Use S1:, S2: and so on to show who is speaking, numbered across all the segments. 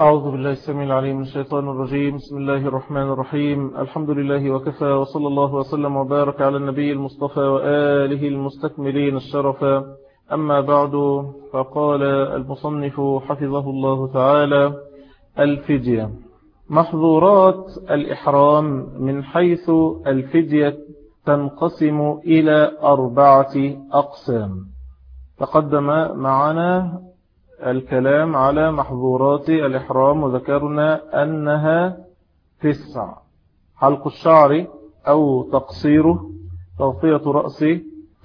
S1: أعوذ بالله السميع العليم من الشيطان الرجيم. بسم الله الرحمن الرحيم. الحمد لله وكفى وصلى الله وسلم وبارك على النبي المصطفى وآله المستكملين الشرفا أما بعد فقال المصنف حفظه الله تعالى الفدية. محظورات الإحرام من حيث الفدية تنقسم إلى أربعة أقسام. تقدم معنا الكلام على محظورات الإحرام وذكرنا أنها تسع. حلق الشعر أو تقصيره تغطية رأس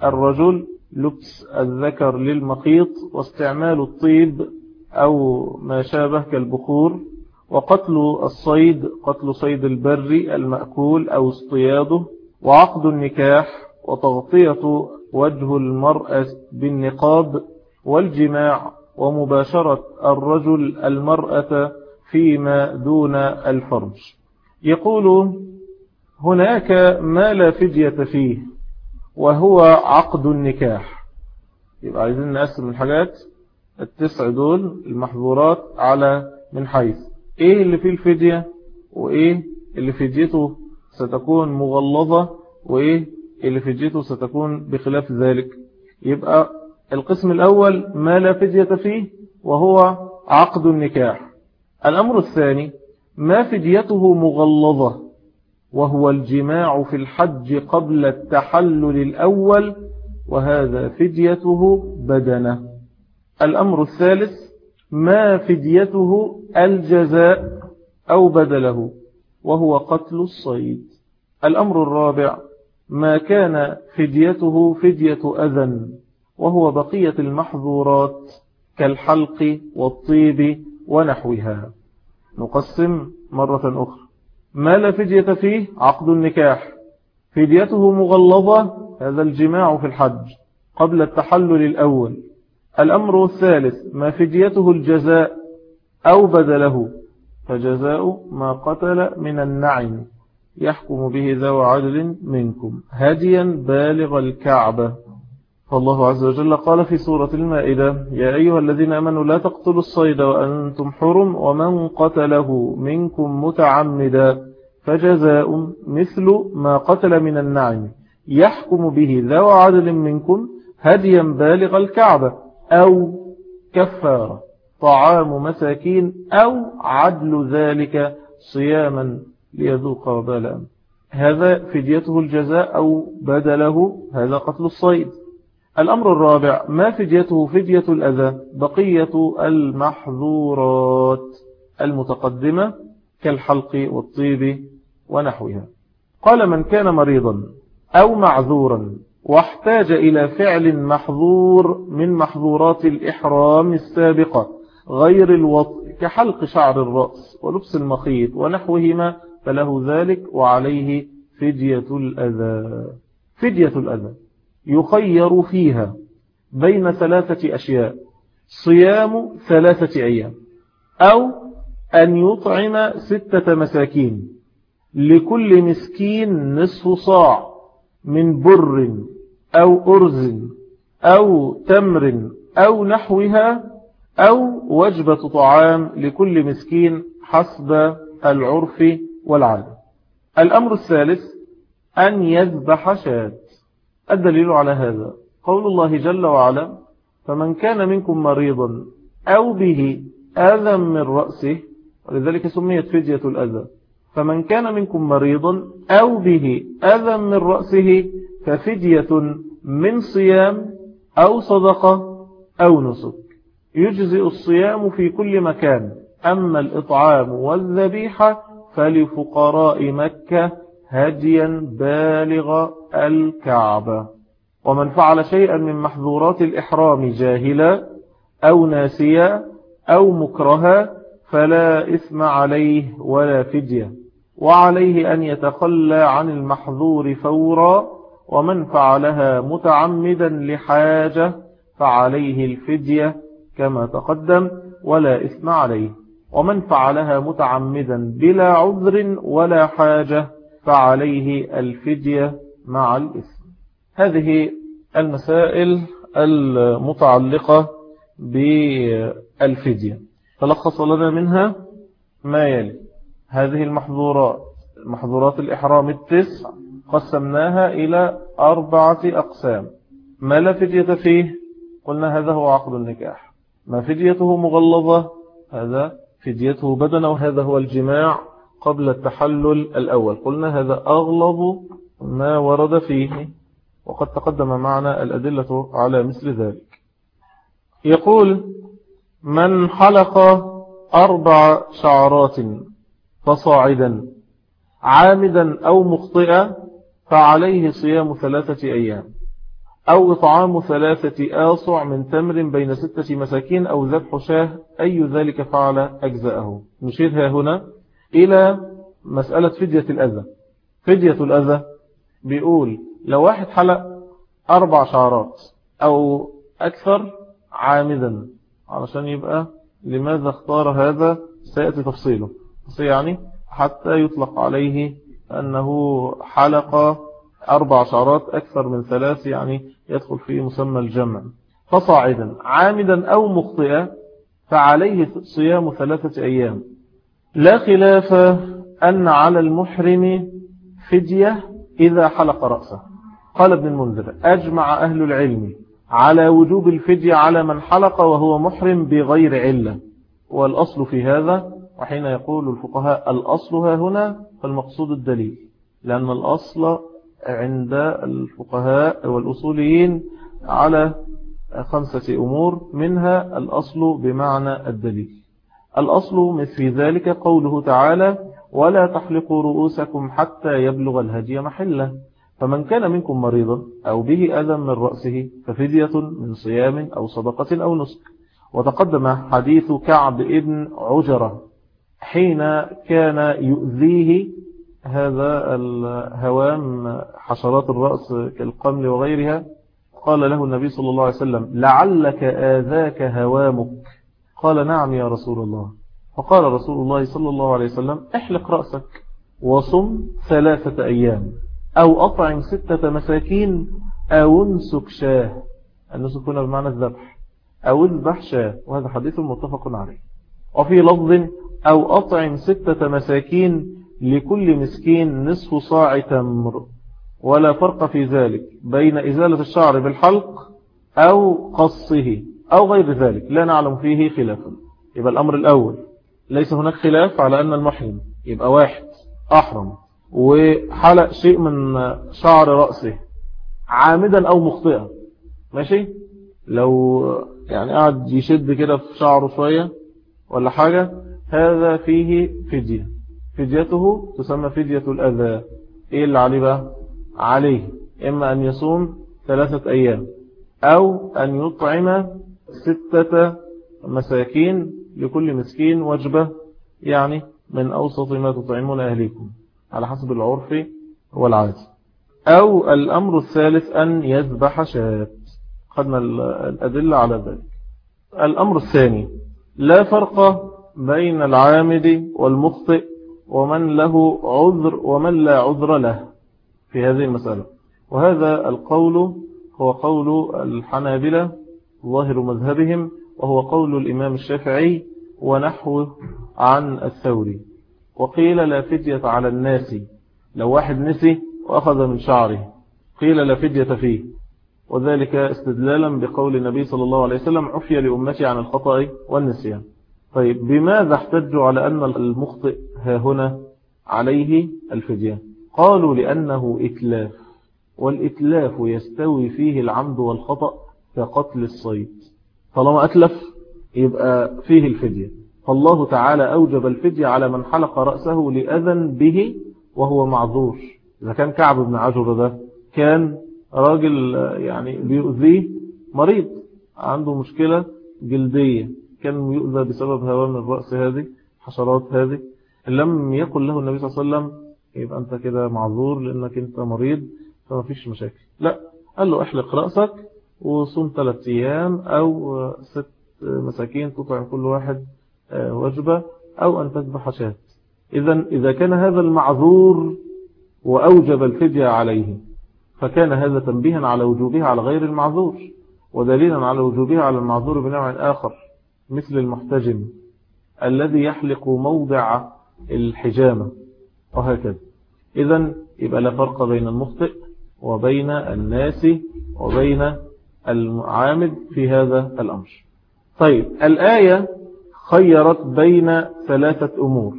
S1: الرجل لبس الذكر للمخيط واستعمال الطيب أو ما شابه كالبخور وقتل الصيد قتل صيد البر المأكول أو اصطياده وعقد النكاح وتغطية وجه المرأة بالنقاب والجماع ومباشرة الرجل المرأة فيما دون الفرج. يقول هناك ما لا فدية فيه وهو عقد النكاح. يبقى عايزين نقسم الحاجات التسع دول المحظورات على من حيث. إيه اللي فيه الفدية؟ وإيه اللي فديته ستكون مغلظة؟ وإيه اللي فديته ستكون بخلاف ذلك؟ يبقى القسم الأول ما لا فدية فيه وهو عقد النكاح. الأمر الثاني ما فديته مغلظة وهو الجماع في الحج قبل التحلل الأول وهذا فديته بدنة. الأمر الثالث ما فديته الجزاء أو بدله وهو قتل الصيد. الأمر الرابع ما كان فديته فدية أذن وهو بقية المحظورات كالحلق والطيب ونحوها. نقسم مرة أخرى. ما لا فدية فيه عقد النكاح. فديته مغلظة هذا الجماع في الحج قبل التحلل الأول. الأمر الثالث ما فديته الجزاء أو بدله فجزاء ما قتل من النعم يحكم به ذو عدل منكم. هديا بالغ الكعبة. فالله عز وجل قال في سورة المائدة يا أيها الذين أمنوا لا تقتلوا الصيد وأنتم حرم ومن قتله منكم متعمدا فجزاء مثل ما قتل من النعم يحكم به ذو عدل منكم هديا بالغ الكعبة أو كفارة طعام مساكين أو عدل ذلك صياما ليذوق وبالا هذا فديته الجزاء أو بدله هذا قتل الصيد. الأمر الرابع ما فديته فدية الأذى؟ بقية المحظورات المتقدمة كالحلق والطيب ونحوها. قال من كان مريضا أو معذورا واحتاج إلى فعل محظور من محظورات الإحرام السابقة غير الوطء كحلق شعر الرأس ولبس المخيط ونحوهما فله ذلك وعليه فدية الأذى. فدية الأذى. يخير فيها بين ثلاثة أشياء. صيام ثلاثة أيام. أو أن يطعم ستة مساكين. لكل مسكين نصف صاع من بر أو أرز أو تمر أو نحوها أو وجبة طعام لكل مسكين حسب العرف والعادة. الأمر الثالث أن يذبح شاة. الدليل على هذا. قول الله جل وعلا فمن كان منكم مريضا أو به أذى من رأسه ولذلك سميت فدية الأذى. فمن كان منكم مريضا أو به أذى من رأسه ففدية من صيام أو صدقة أو نسك. يجزئ الصيام في كل مكان. أما الإطعام والذبيحة فلفقراء مكة هديا بالغ الكعبة. ومن فعل شيئا من محظورات الإحرام جاهلا أو ناسيا أو مكرها فلا إثم عليه ولا فدية. وعليه أن يتخلى عن المحظور فورا ومن فعلها متعمدا لحاجة فعليه الفدية كما تقدم ولا إثم عليه. ومن فعلها متعمدا بلا عذر ولا حاجة فعليه الفدية مع الإثم. هذه المسائل المتعلقة بالفدية. تلخص لنا منها ما يلي. هذه المحظورات محظورات الإحرام التسع. قسمناها إلى أربعة أقسام. ما لا فدية فيه؟ قلنا هذا هو عقد النكاح. ما فديته مغلظة؟ هذا فديته بدنا وهذا هو الجماع قبل التحلل الأول. قلنا هذا أغلظ ما ورد فيه وقد تقدم معنا الأدلة على مثل ذلك. يقول من حلق أربع شعرات فصاعدا عامدا أو مخطئا فعليه صيام ثلاثة أيام أو إطعام ثلاثة آصع من تمر بين ستة مساكين أو ذبح شاة أي ذلك فعل أجزاءه نشيرها هنا إلى مسألة فدية الأذى. فدية الأذى بيقول لو واحد حلق أربع شعرات أو أكثر عامدا علشان يبقى لماذا اختار هذا؟ سيأتي تفصيله. يعني حتى يطلق عليه أنه حلق أربع شعرات أكثر من ثلاث يعني يدخل في مسمى الجمع. فصاعدا عامدا أو مخطئا فعليه صيام ثلاثة أيام. لا خلاف أن على المحرم فدية إذا حلق رأسه. قال ابن المنذر أجمع أهل العلم على وجوب الفدية على من حلق وهو محرم بغير علة. والأصل في هذا وحين يقول الفقهاء الأصل ها هنا فالمقصود الدليل. لأن الأصل عند الفقهاء والأصوليين على خمسة أمور منها الأصل بمعنى الدليل. الأصل مثل ذلك قوله تعالى ولا تحلقوا رؤوسكم حتى يبلغ الهدي محلة. فمن كان منكم مريضا أو به أذى من رأسه ففدية من صيام أو صدقة أو نسك. وتقدم حديث كعب ابن عجرة حين كان يؤذيه. هذا الهوام حشرات الرأس كالقمل وغيرها. قال له النبي صلى الله عليه وسلم لعلك آذاك هوامك. قال نعم يا رسول الله. فقال رسول الله صلى الله عليه وسلم احلق رأسك وصم ثلاثة أيام أو أطعم ستة مساكين أو انسك شاه. النسك هنا بمعنى الذبح أو اذبح شاه وهذا حديث متفق عليه. وفي لفظ أو أطعم ستة مساكين لكل مسكين نصف صاع تمر. ولا فرق في ذلك بين إزالة الشعر بالحلق أو قصه أو غير ذلك. لا نعلم فيه خلافا. يبقى الأمر الأول. ليس هناك خلاف على أن المحرم يبقى واحد أحرم وحلق شيء من شعر رأسه عامدا أو مخطئا. ماشي؟ لو يعني قاعد يشد كده في شعره شوية ولا حاجة هذا فيه فدية. فديته تسمى فدية الأذى. إيه اللي عليه بقى؟ عليه. إما أن يصوم ثلاثة أيام أو أن يطعم ستة مساكين لكل مسكين وجبة يعني من أوسط ما تطعمون أهليكم على حسب العرف والعادة. أو الأمر الثالث أن يذبح شاة. خدنا الأدلة على ذلك. الأمر الثاني لا فرق بين العامد والمخطئ ومن له عذر ومن لا عذر له في هذه المسألة. وهذا القول هو قول الحنابلة ظاهر مذهبهم وهو قول الإمام الشافعي ونحوه عن الثوري. وقيل لا فدية على الناس. لو واحد نسي وأخذ من شعره. قيل لا فدية فيه. وذلك استدلالا بقول النبي صلى الله عليه وسلم عفي لأمتي عن الخطأ والنسيان. طيب بماذا احتجوا على أن المخطئ ها هنا عليه الفدية؟ قالوا لأنه إتلاف. والإتلاف يستوي فيه العمد والخطأ كقتل الصيد. طالما أتلف يبقى فيه الفدية. فالله تعالى أوجب الفدية على من حلق رأسه لأذن به وهو معذور. إذا كان كعب بن عجر ده كان راجل يعني بيؤذيه مريض عنده مشكلة جلدية. كان يؤذى بسبب هوام الرأس هذه حشرات هذه. لم يقل له النبي صلى الله عليه وسلم يبقى أنت كده معذور لأنك أنت مريض فما فيش مشاكل. لا قال له احلق رأسك وصوم ثلاث أيام أو ست مساكين تطعم كل واحد وجبة أو أن تذبح شاة. إذا إذا كان هذا المعذور وأوجب الفدية عليه فكان هذا تنبيها على وجوبها على غير المعذور ودليلا على وجوبها على المعذور بنوع آخر مثل المحتجم الذي يحلق موضع الحجامة وهكذا. إذا يبقى لا فرق بين المخطئ وبين الناس وبين المعامد في هذا الأمر. طيب الآية خيرت بين ثلاثة أمور.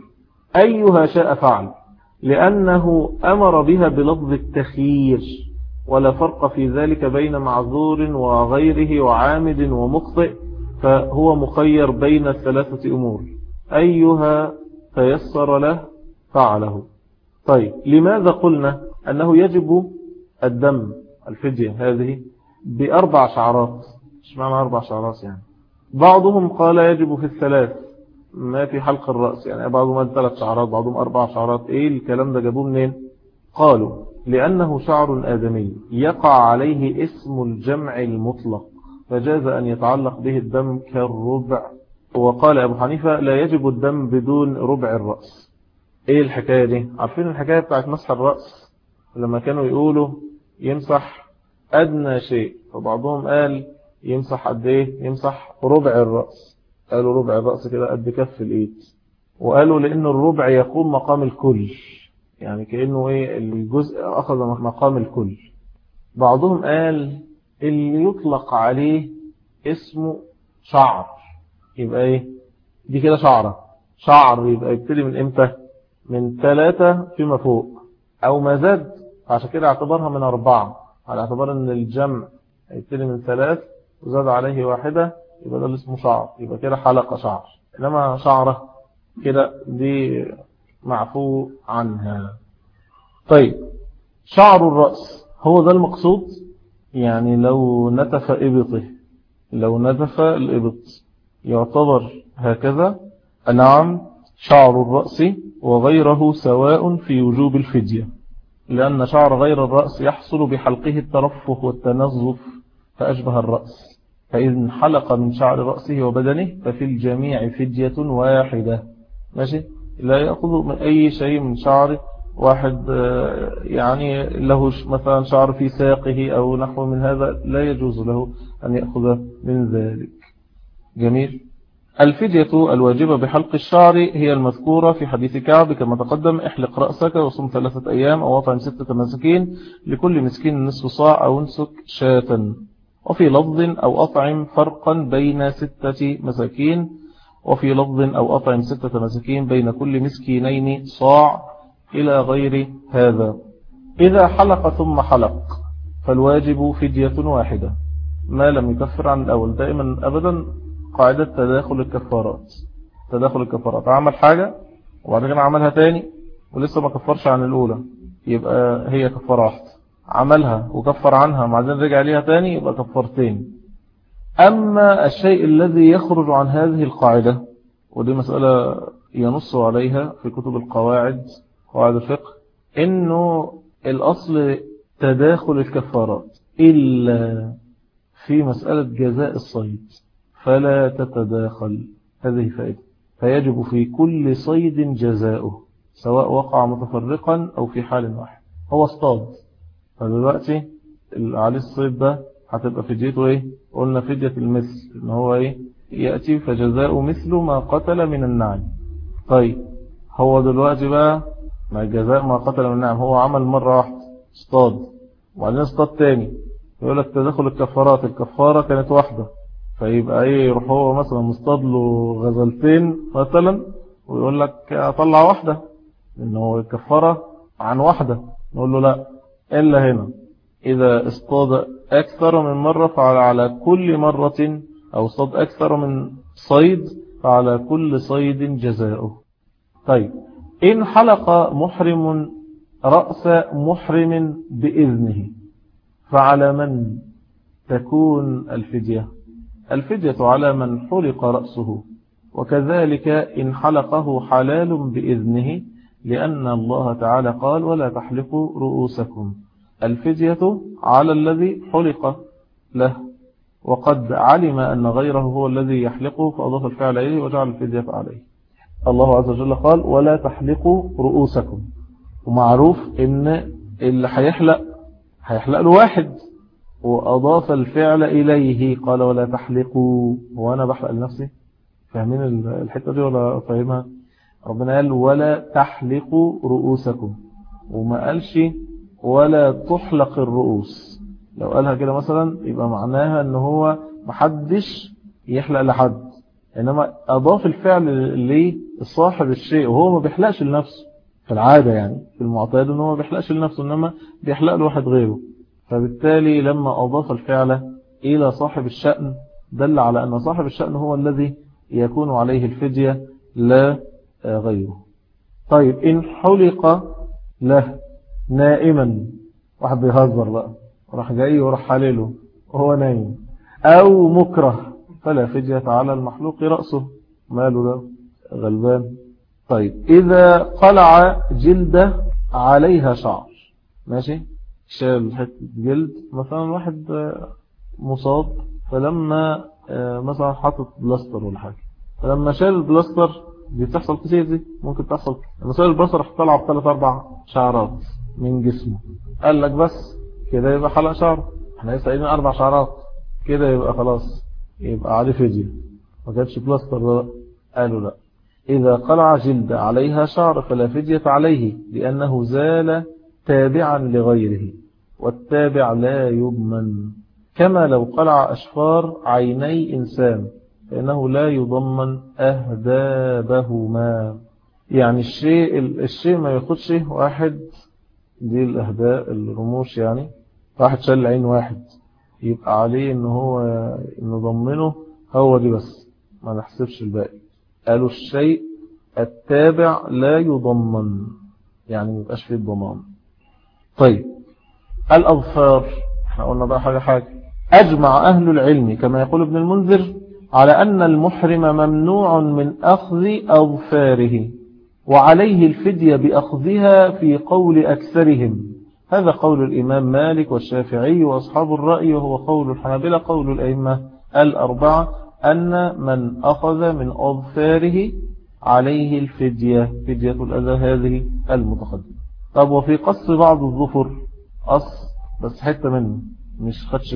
S1: أيها شاء فعل لأنه أمر بها بلفظ التخيير ولا فرق في ذلك بين معذور وغيره وعامد ومخطئ فهو مخير بين الثلاثة أمور. أيها تيسر له فعله. طيب لماذا قلنا أنه يجب الدم الفدية هذه؟ بأربع شعرات. مش معنى أربع شعرات يعني؟ بعضهم قال يجب في الثلاث. ما في حلق الرأس يعني بعضهم قال ثلاث شعرات بعضهم أربع شعرات. إيه الكلام ده؟ جابوه منين؟ قالوا لأنه شعر آدمي يقع عليه اسم الجمع المطلق فجاز أن يتعلق به الدم كالربع. وقال أبو حنيفة لا يجب الدم بدون ربع الرأس. إيه الحكاية دي؟ عارفين الحكاية بتاعت مسح الرأس؟ لما كانوا يقولوا يمسح أدنى شيء. فبعضهم قال يمسح قد إيه؟ يمسح ربع الرأس. قالوا ربع الرأس كده قد كف الإيد. وقالوا لأن الربع يقوم مقام الكل. يعني كأنه إيه؟ الجزء أخذ مقام الكل. بعضهم قال اللي يطلق عليه اسمه شعر. يبقى إيه؟ دي كده شعرة. شعر يبقى يبتدي من إمتى؟ من ثلاثة فيما فوق. أو ما زاد. عشان كده اعتبرها من أربعة. على اعتبار أن الجمع يبتدي من ثلاث وزاد عليه واحدة يبقى ده اللي اسمه شعر. يبقى كده حلقة شعر. إنما شعرة كده دي معفو عنها. طيب شعر الرأس هو ده المقصود؟ يعني لو نتف إبطه لو نتف الإبط يعتبر هكذا. نعم شعر الرأس وغيره سواء في وجوب الفدية. لأن شعر غير الرأس يحصل بحلقه الترفه والتنظف فأشبه الرأس. فإن حلق من شعر رأسه وبدنه ففي الجميع فدية واحدة. ماشي؟ لا يأخذ من أي شيء من شعر واحد يعني له مثلا شعر في ساقه أو نحو من هذا لا يجوز له أن يأخذ من ذلك. جميل؟ الفدية الواجبة بحلق الشعر هي المذكورة في حديث كعب كما تقدم احلق رأسك وصم ثلاثة أيام أو وطعم ستة مسكين لكل مسكين نصف صاع أو انسك شاة. وفي لفظ أو أطعم فرقا بين ستة مساكين. وفي لفظ أو أطعم ستة مساكين بين كل مسكينين صاع إلى غير هذا. إذا حلق ثم حلق فالواجب فدية واحدة. ما لم يكفر عن الأول. دائما أبدا قاعدة تداخل الكفارات. تداخل الكفارات. عمل حاجة وبعد كده عملها تاني ولسه ما كفرش عن الأولى. يبقى هي كفارة واحدة عملها وكفر عنها بعدين رجع ليها تاني يبقى كفرتين أما الشيء الذي يخرج عن هذه القاعدة ودي مسألة ينص عليها في كتب القواعد قواعد الفقه إنه الأصل تداخل الكفارات إلا في مسألة جزاء الصيد. فلا تتداخل. هذه فائدة. فيجب في كل صيد جزاؤه سواء وقع متفرقا أو في حال واحد. هو اصطاد. فدلوقتي عليه الصيد ده هتبقى فديته إيه؟ قلنا فدية المثل. إن هو إيه؟ يأتي فجزاء مثل ما قتل من النعم. طيب هو دلوقتي بقى ما جزاء ما قتل من النعم هو عمل مرة واحدة اصطاد. وبعدين اصطاد تاني. يقول لك تدخل الكفارات الكفارة كانت واحدة. فيبقى إيه يروح هو مثلا مصطاد له غزلتين مثلا ويقول لك أطلع واحدة. لأنه الكفارة عن واحدة. نقول له لا إلا هنا. إذا اصطاد أكثر من مرة فعلى كل مرة أو اصطاد أكثر من صيد فعلى كل صيد جزاؤه. طيب إن حلق محرم رأس محرم بإذنه فعلى من تكون الفدية؟ الفدية على من حلق رأسه. وكذلك إن حلقه حلال بإذنه لأن الله تعالى قال ولا تحلقوا رؤوسكم. الفدية على الذي حلق له. وقد علم أن غيره هو الذي يحلقه فأضاف الفعل إليه وجعل الفدية عليه. الله عز وجل قال ولا تحلقوا رؤوسكم. ومعروف إن اللي هيحلق هيحلق له واحد وأضاف الفعل إليه قال ولا تحلقوا. وأنا بحلق لنفسي؟ فاهمين الحتة دي ولا فاهمها ربنا قال ولا تحلقوا رؤوسكم. وما قالش ولا تحلق الرؤوس. لو قالها كده مثلا يبقى معناها إن هو محدش يحلق لحد. إنما أضاف الفعل لصاحب الشيء وهو ما بيحلقش لنفسه. في العادة يعني في المعتاد إن هو ما بيحلقش لنفسه إنما بيحلق لواحد غيره. فبالتالي لما أضاف الفعل إلى صاحب الشأن دل على أن صاحب الشأن هو الذي يكون عليه الفدية لا غيره. طيب إن حلق له نائما واحد بيهزر بقى راح جاي وراح حلله وهو نايم. أو مكره فلا فدية على المحلوق رأسه ماله ده غلبان. طيب إذا قلع جلدة عليها شعر ماشي؟ شال حتة جلد مثلا واحد مصاب فلما مثلا حطت بلاستر ولا حاجة. فلما شال البلاستر دي بتحصل كتير دي؟ ممكن تحصل. لما شال البلاستر راح طلع بثلاث أربع شعرات من جسمه. قال لك بس كده يبقى حلق شعر إحنا لسه قايلين أربع شعرات. كده يبقى خلاص يبقى عليه فدية ما كانش بلاستر ده قالوا لا. إذا قلع جلد عليها شعر فلا فدية عليه لأنه زال تابعا لغيره والتابع لا يضمن. كما لو قلع أشفار عيني إنسان فإنه لا يضمن أهدابهما. يعني الشيء الشيء ما ياخدش واحد دي الأهداء الرموش يعني. واحد شل عين واحد يبقى عليه إن هو نضمنه هو دي بس ما نحسبش الباقي. قالوا الشيء التابع لا يضمن يعني ما يبقاش فيه الضمان طيب. الأظفار. إحنا قلنا بقى حاجة حاجة. أجمع أهل العلم كما يقول ابن المنذر على أن المحرم ممنوع من أخذ أظفاره وعليه الفدية بأخذها في قول أكثرهم. هذا قول الإمام مالك والشافعي وأصحاب الرأي وهو قول الحنابلة قول الأئمة الأربعة أن من أخذ من أظفاره عليه الفدية فدية الأذى هذه المتقدمة. طب وفي قص بعض الظفر؟ قص بس حتة منه مش خدش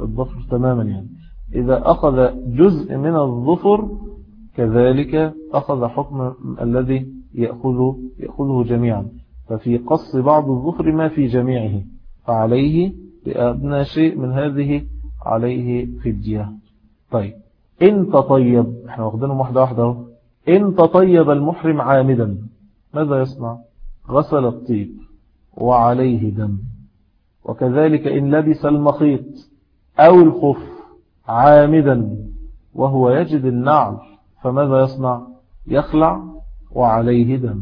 S1: الظفر تماما يعني. إذا أخذ جزء من الظفر كذلك أخذ حكم الذي يأخذه, يأخذه جميعا. ففي قص بعض الظفر ما في جميعه. فعليه بأبنى شيء من هذه عليه فدية. طيب إن تطيب إحنا واخدينهم واحدة واحدة إن تطيب المحرم عامدا ماذا يصنع؟ غسل الطيب وعليه دم. وكذلك إن لبس المخيط أو الخف عامدا وهو يجد النعل فماذا يصنع؟ يخلع وعليه دم.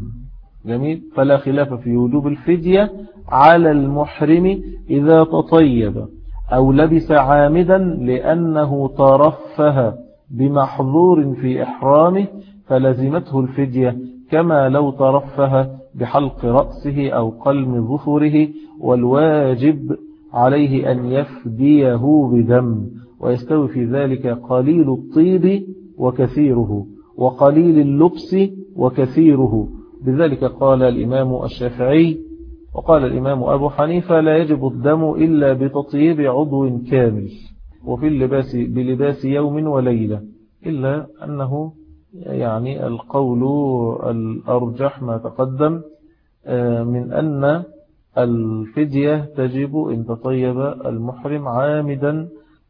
S1: جميل؟ فلا خلاف في وجوب الفدية على المحرم إذا تطيب أو لبس عامدا لأنه ترفه بمحظور في إحرامه فلزمته الفدية كما لو ترفه بحلق رأسه أو قلم ظفره والواجب عليه أن يفديه بدم ويستوي في ذلك قليل الطيب وكثيره وقليل اللبس وكثيره. بذلك قال الإمام الشافعي وقال الإمام أبو حنيفة لا يجب الدم إلا بتطيب عضو كامل وفي اللباس بلباس يوم وليلة إلا أنه يعني القول الأرجح ما تقدم من أن الفدية تجب إن تطيب المحرم عامدا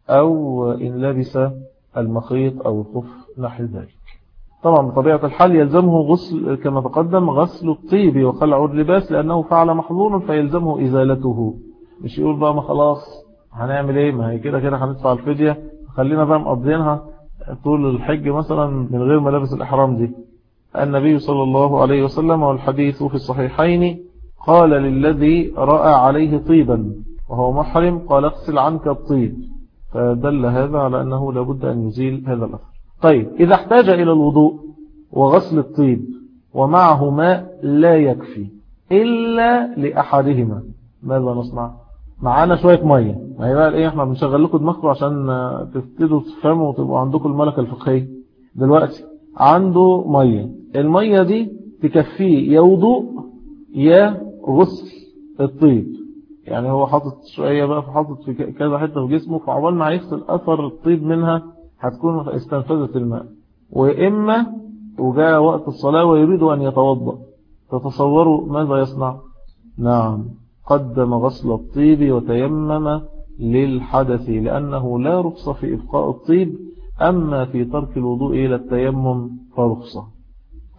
S1: أو إن لبس المخيط أو الخف نحو ذلك. طبعا بطبيعة الحال يلزمه غسل كما تقدم غسل الطيب وخلع اللباس لأنه فعل محظور فيلزمه إزالته. مش يقول بقى ما خلاص هنعمل إيه؟ ما هي كده كده هندفع الفدية خلينا بقى مقضينها. طول الحج مثلا من غير ملابس الإحرام دي. النبي صلى الله عليه وسلم والحديث في الصحيحين قال للذي رأى عليه طيبا وهو محرم قال اغسل عنك الطيب. فدل هذا على أنه لابد أن يزيل هذا الأثر. طيب إذا احتاج إلى الوضوء وغسل الطيب ومعه ماء لا يكفي إلا لأحدهما. ماذا نصنع؟ معانا شوية مية. ما هي بقى إيه إحنا بنشغل لكم دماغكم عشان تبتدوا تفهموا وتبقوا عندكم الملكة الفقهية دلوقتي عنده مية. المية دي تكفيه يا وضوء يا غسل الطيب. يعني هو حاطط شوية بقى فحاطط في كذا حتة في جسمه فعقبال ما هيغسل أثر الطيب منها هتكون استنفذت الماء. وإما وجاء وقت الصلاة ويريد أن يتوضأ. تتصوروا ماذا يصنع؟ نعم. قدم غسل الطيب وتيمم للحدث لأنه لا رخصة في إبقاء الطيب أما في ترك الوضوء إلى التيمم فرخصة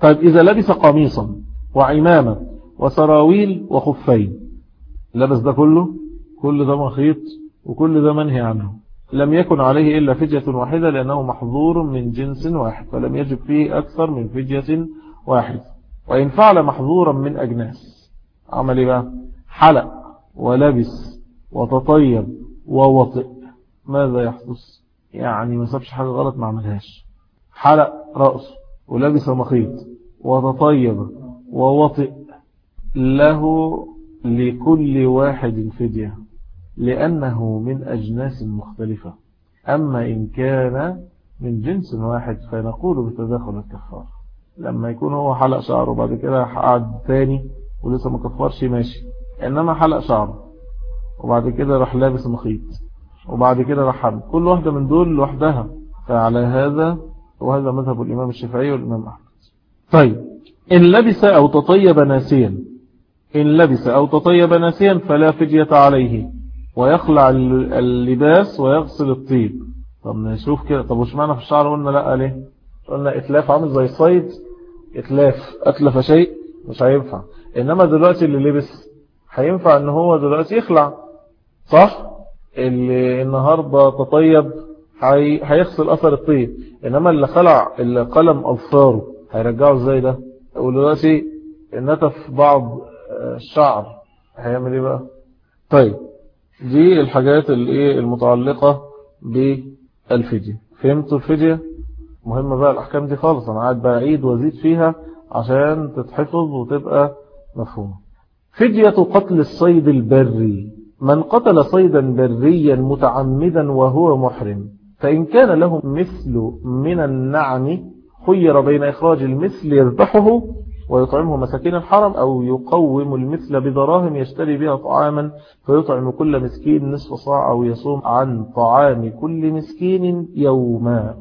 S1: طيب إذا لبس قميصا وعمامة وسراويل وخفين لبس ده كله؟ كل ده مخيط وكل ده منهي عنه. لم يكن عليه إلا فجية واحدة لأنه محظور من جنس واحد فلم يجب فيه أكثر من فجية واحد. وإن فعل محظورا من أجناس. عمل بقى. حلق ولبس وتطيب ووطئ. ماذا يحدث يعني ما سابش حاجة غلط ما عملهاش. حلق رأسه ولبس مخيط وتطيب ووطئ له لكل واحد فدية لأنه من أجناس مختلفة. أما إن كان من جنس واحد فنقول بتداخل الكفار. لما يكون هو حلق شعره وبعد كده قعد تاني ولسه ما كفرش ماشي. إنما حلق شعره وبعد كده راح لابس مخيط وبعد كده راح حمل كل واحدة من دول لوحدها. فعلى هذا وهذا مذهب الإمام الشافعي والإمام أحمد. طيب إن لبس أو تطيب ناسيا إن لبس أو تطيب ناسيا فلا فدية عليه ويخلع اللباس ويغسل الطيب. طب نشوف كده. طب وش معنى في الشعر قلنا لأ ليه؟ قلنا إتلاف عامل زي الصيد إتلاف أتلف شيء مش هينفع. إنما دلوقتي اللي لبس هينفع إن هو دلوقتي يخلع. صح؟ اللي النهاردة تطيب هيغسل أثر الطيب. إنما اللي خلع اللي قلم اظفاره هيرجعه إزاي ده؟ ودلوقتي نتف بعض الشعر. هيعمل إيه بقى؟ طيب دي الحاجات اللي المتعلقة بالفدية. فهمتوا الفدية؟ مهمة بقى الأحكام دي خالص. أنا قاعد بعيد وأزيد فيها عشان تتحفظ وتبقى مفهومة. فدية قتل الصيد البري. من قتل صيدا بريا متعمدا وهو محرم فإن كان له مثل من النعم خير بين إخراج المثل يذبحه ويطعمه مساكين الحرم أو يقوم المثل بدراهم يشتري بها طعاما فيطعم كل مسكين نصف صاع أو يصوم عن طعام كل مسكين يوما.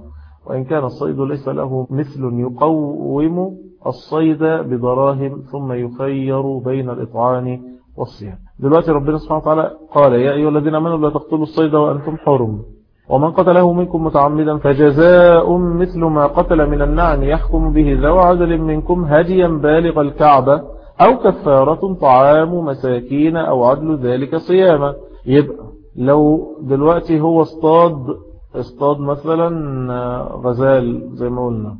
S1: وإن كان الصيد ليس له مثل يقوم الصيد بدراهم ثم يخير بين الإطعام والصيام. دلوقتي ربنا سبحانه وتعالى قال يا أيها الذين أمنوا لا تقتلوا الصيد وأنتم حرم ومن قتله منكم متعمدا فجزاء مثل ما قتل من النعم يحكم به ذو عدل منكم هديا بالغ الكعبة أو كفارة طعام مساكين أو عدل ذلك صياما. يبقى لو دلوقتي هو اصطاد اصطاد مثلا غزال زي ما قلنا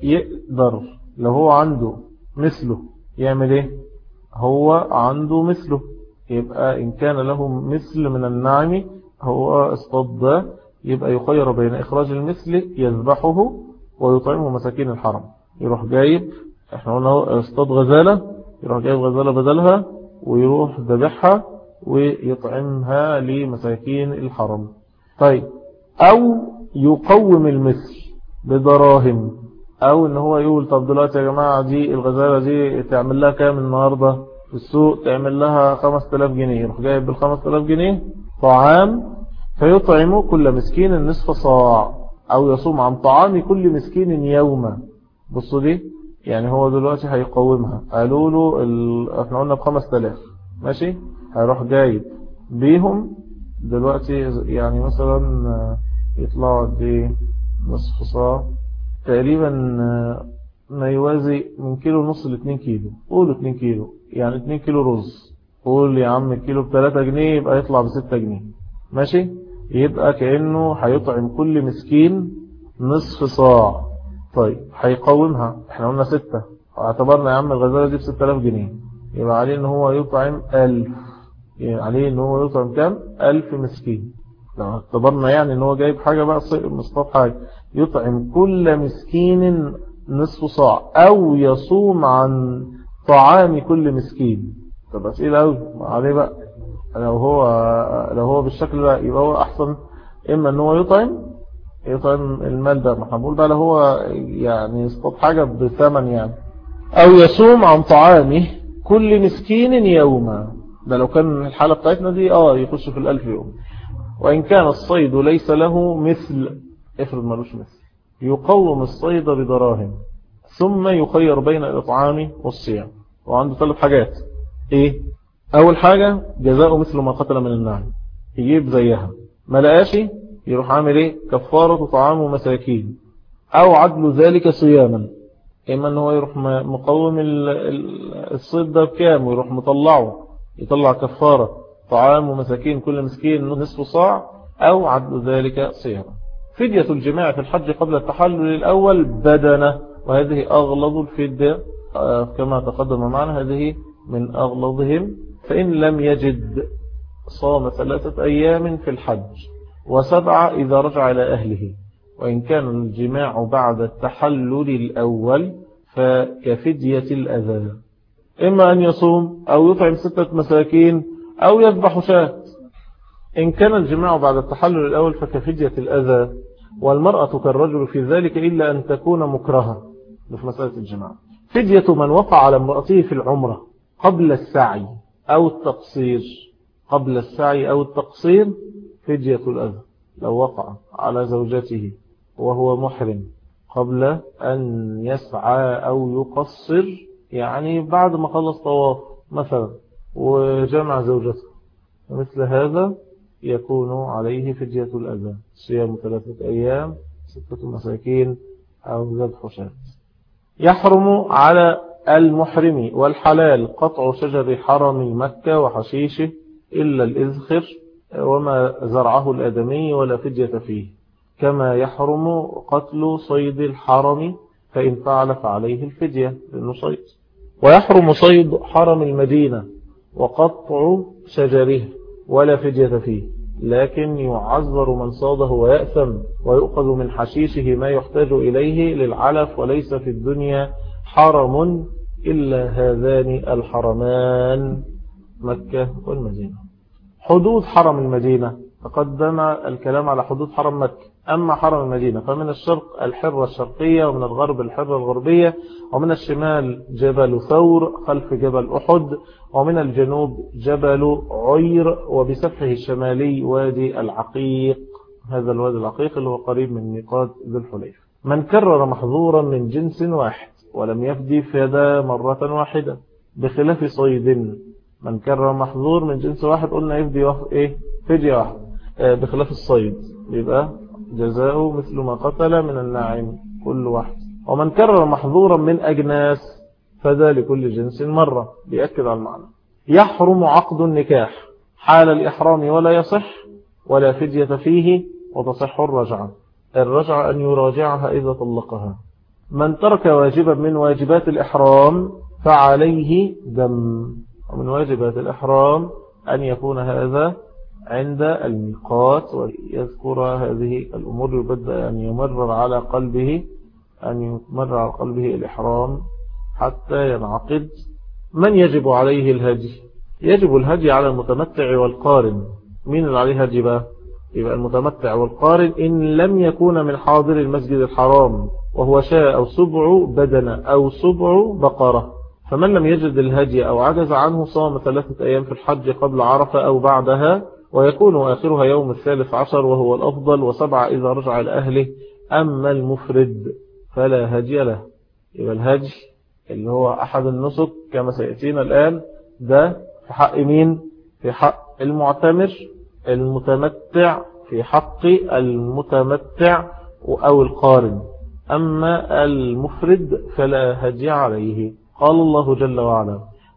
S1: فيقدر لو هو عنده مثله يعمل إيه؟ هو عنده مثله. يبقى إن كان له مثل من النعم هو اصطاد يبقى يخير بين إخراج المثل يذبحه ويطعمه مساكين الحرم. يروح جايب إحنا قلنا اصطاد غزالة يروح جايب غزالة بدلها ويروح ذبحها ويطعمها لمساكين الحرم. طيب أو يقوم المثل بدراهم. أو إن هو يقول طب دلوقتي يا جماعة دي الغزالة دي تعمل لها كام النهاردة في السوق؟ تعمل لها 5000 جنيه. يروح جايب بال 5000 جنيه طعام فيطعم كل مسكين نصف صاع أو يصوم عن طعام كل مسكين يوما. بصوا دي يعني هو دلوقتي هيقومها. قالوا له ال... إحنا قلنا ب 5000 ماشي؟ هيروح جايب بيهم دلوقتي يعني مثلا يطلعوا قد إيه نصف صاع تقريبا ما يوازي من كيلو ونص ل 2 كيلو. قولوا 2 كيلو. يعني 2 كيلو رز. قول يا عم الكيلو ب 3 جنيه يبقى يطلع ب 6 جنيه. ماشي؟ يبقى كأنه هيطعم كل مسكين نصف صاع. طيب هيقومها. إحنا قلنا 6 اعتبرنا يا عم الغزالة دي ب 6000 جنيه. يبقى عليه إن هو يطعم 1000 يعني عليه إن هو يطعم كام؟ 1000 مسكين. لو اعتبرنا يعني إن هو جايب حاجة بقى مصطاد حاجة. يطعم كل مسكين نصف صاع أو يصوم عن طعام كل مسكين. طب اسئلة اوي عليه بقى. لو هو لو هو بالشكل ده يبقى هو أحسن. إما إن هو يطعم يطعم المال ده ما إحنا بنقول بقى لو هو يعني يصطاد حاجة بثمن يعني. أو يصوم عن طعامه كل مسكين يوما. ده لو كان الحالة بتاعتنا دي آه يخش في الألف يوم. وإن كان الصيد ليس له مثل افرض ملوش مثل يقوم الصيد بدراهم ثم يخير بين الإطعام والصيام. وعنده ثلاث حاجات. إيه؟ أول حاجة جزاء مثل ما قتل من النعم يجيب زيها. ما لقاش؟ يروح عامل إيه؟ كفارة طعام ومساكين. أو عدل ذلك صياما. إما إن هو يروح مقوم الصيد ده بكام؟ ويروح مطلعه. يطلع كفارة طعام ومساكين كل مسكين نصف صاع. أو عدل ذلك صياما. فدية الجماع في الحج قبل التحلل الأول بدنة وهذه أغلظ الفدية آه، كما تقدم معنا هذه من أغلظهم. فإن لم يجد صام ثلاثة أيام في الحج وسبعة إذا رجع إلى أهله. وإن كان الجماع بعد التحلل الأول فكفدية الأذى إما أن يصوم أو يطعم ستة مساكين أو يذبح شاة. إن كان الجماع بعد التحلل الأول فكفدية الأذى والمرأة كالرجل في ذلك إلا أن تكون مكرهة في مسألة الجماع. فدية من وقع على امرأته في العمرة قبل السعي أو التقصير. قبل السعي أو التقصير فدية الأذى. لو وقع على زوجته وهو محرم قبل أن يسعى أو يقصر يعني بعد ما خلص طواف مثلا وجمع زوجته. مثل هذا يكون عليه فدية الأذى صيام ثلاثة أيام ستة مساكين أو ذبح شاة. يحرم على المحرم والحلال قطع شجر حرم مكة وحشيشه إلا الإذخر وما زرعه الأدمي ولا فدية فيه. كما يحرم قتل صيد الحرم فإن فعل فعليه الفدية لأنه صيد. ويحرم صيد حرم المدينة وقطع شجره. ولا فدية فيه لكن يعذر من صاده ويأثم ويؤخذ من حشيشه ما يحتاج إليه للعلف وليس في الدنيا حرم إلا هذان الحرمان مكة والمدينة. حدود حرم المدينة تقدم الكلام على حدود حرم مكة. أما حرم المدينة فمن الشرق الحرة الشرقية ومن الغرب الحرة الغربية ومن الشمال جبل ثور خلف جبل أحد ومن الجنوب جبل عير وبسفحه الشمالي وادي العقيق. هذا الوادي العقيق اللي هو قريب من ميقات ذو الحليف من كرر محظورا من جنس واحد ولم يفدي فدا مرة واحدة. بخلاف صيد من كرر محظور من جنس واحد قلنا يفدي إيه؟ فدية واحد آه، بخلاف الصيد يبقى جزاؤه مثل ما قتل من الناعم كل واحد. ومن كرر محظورا من أجناس فذا لكل جنس مرة. بيأكد على المعنى. يحرم عقد النكاح. حال الإحرام ولا يصح ولا فدية فيه وتصح الرجعة. الرجعة أن يراجعها إذا طلقها. من ترك واجبا من واجبات الإحرام فعليه دم. ومن واجبات الإحرام أن يكون هذا عند الميقات ويذكر هذه الأمور يبدأ أن يمرر على قلبه أن يمرر على قلبه الإحرام حتى ينعقد. من يجب عليه الهدي؟ يجب الهدي على المتمتع والقارن. مين اللي عليه هدي بقى؟ يبقى المتمتع والقارن إن لم يكون من حاضر المسجد الحرام وهو شاء أو سبع بدنة أو سبع بقرة. فمن لم يجد الهدي أو عجز عنه صام ثلاثة أيام في الحج قبل عرفة أو بعدها ويكون آخرها يوم الثالث عشر وهو الأفضل وسبعة إذا رجع لأهله أما المفرد فلا هدي له. يبقى الهدي اللي هو أحد النسك كما سيأتينا الآن ده في حق مين؟ في حق المعتمر المتمتع في حق المتمتع أو القارن. أما المفرد فلا هدي عليه. قال الله جل وعلا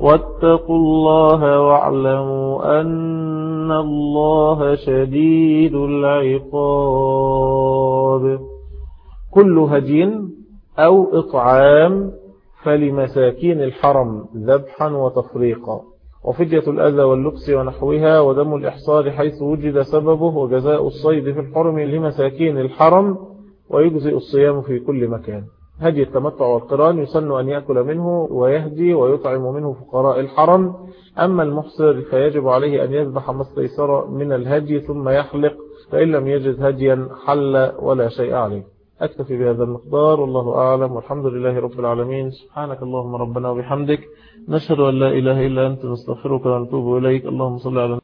S1: واتقوا الله واعلموا أن الله شديد العقاب. كل هدين أو إطعام فلمساكين الحرم ذبحا وتفريقا. وفدية الأذى واللبس ونحوها ودم الإحصار حيث وجد سببه وجزاء الصيد في الحرم لمساكين الحرم ويجزئ الصيام في كل مكان. هدي التمتع والقران يسن أن يأكل منه ويهدي ويطعم منه فقراء الحرم. أما المحصر فيجب عليه أن يذبح ما استيسر من الهدي ثم يحلق فإن لم يجد هديا حل ولا شيء عليه. أكتفي بهذا المقدار والله أعلم والحمد لله رب العالمين. سبحانك اللهم ربنا وبحمدك نشهد أن لا إله إلا أنت نستغفرك ونتوب إليك. اللهم صل على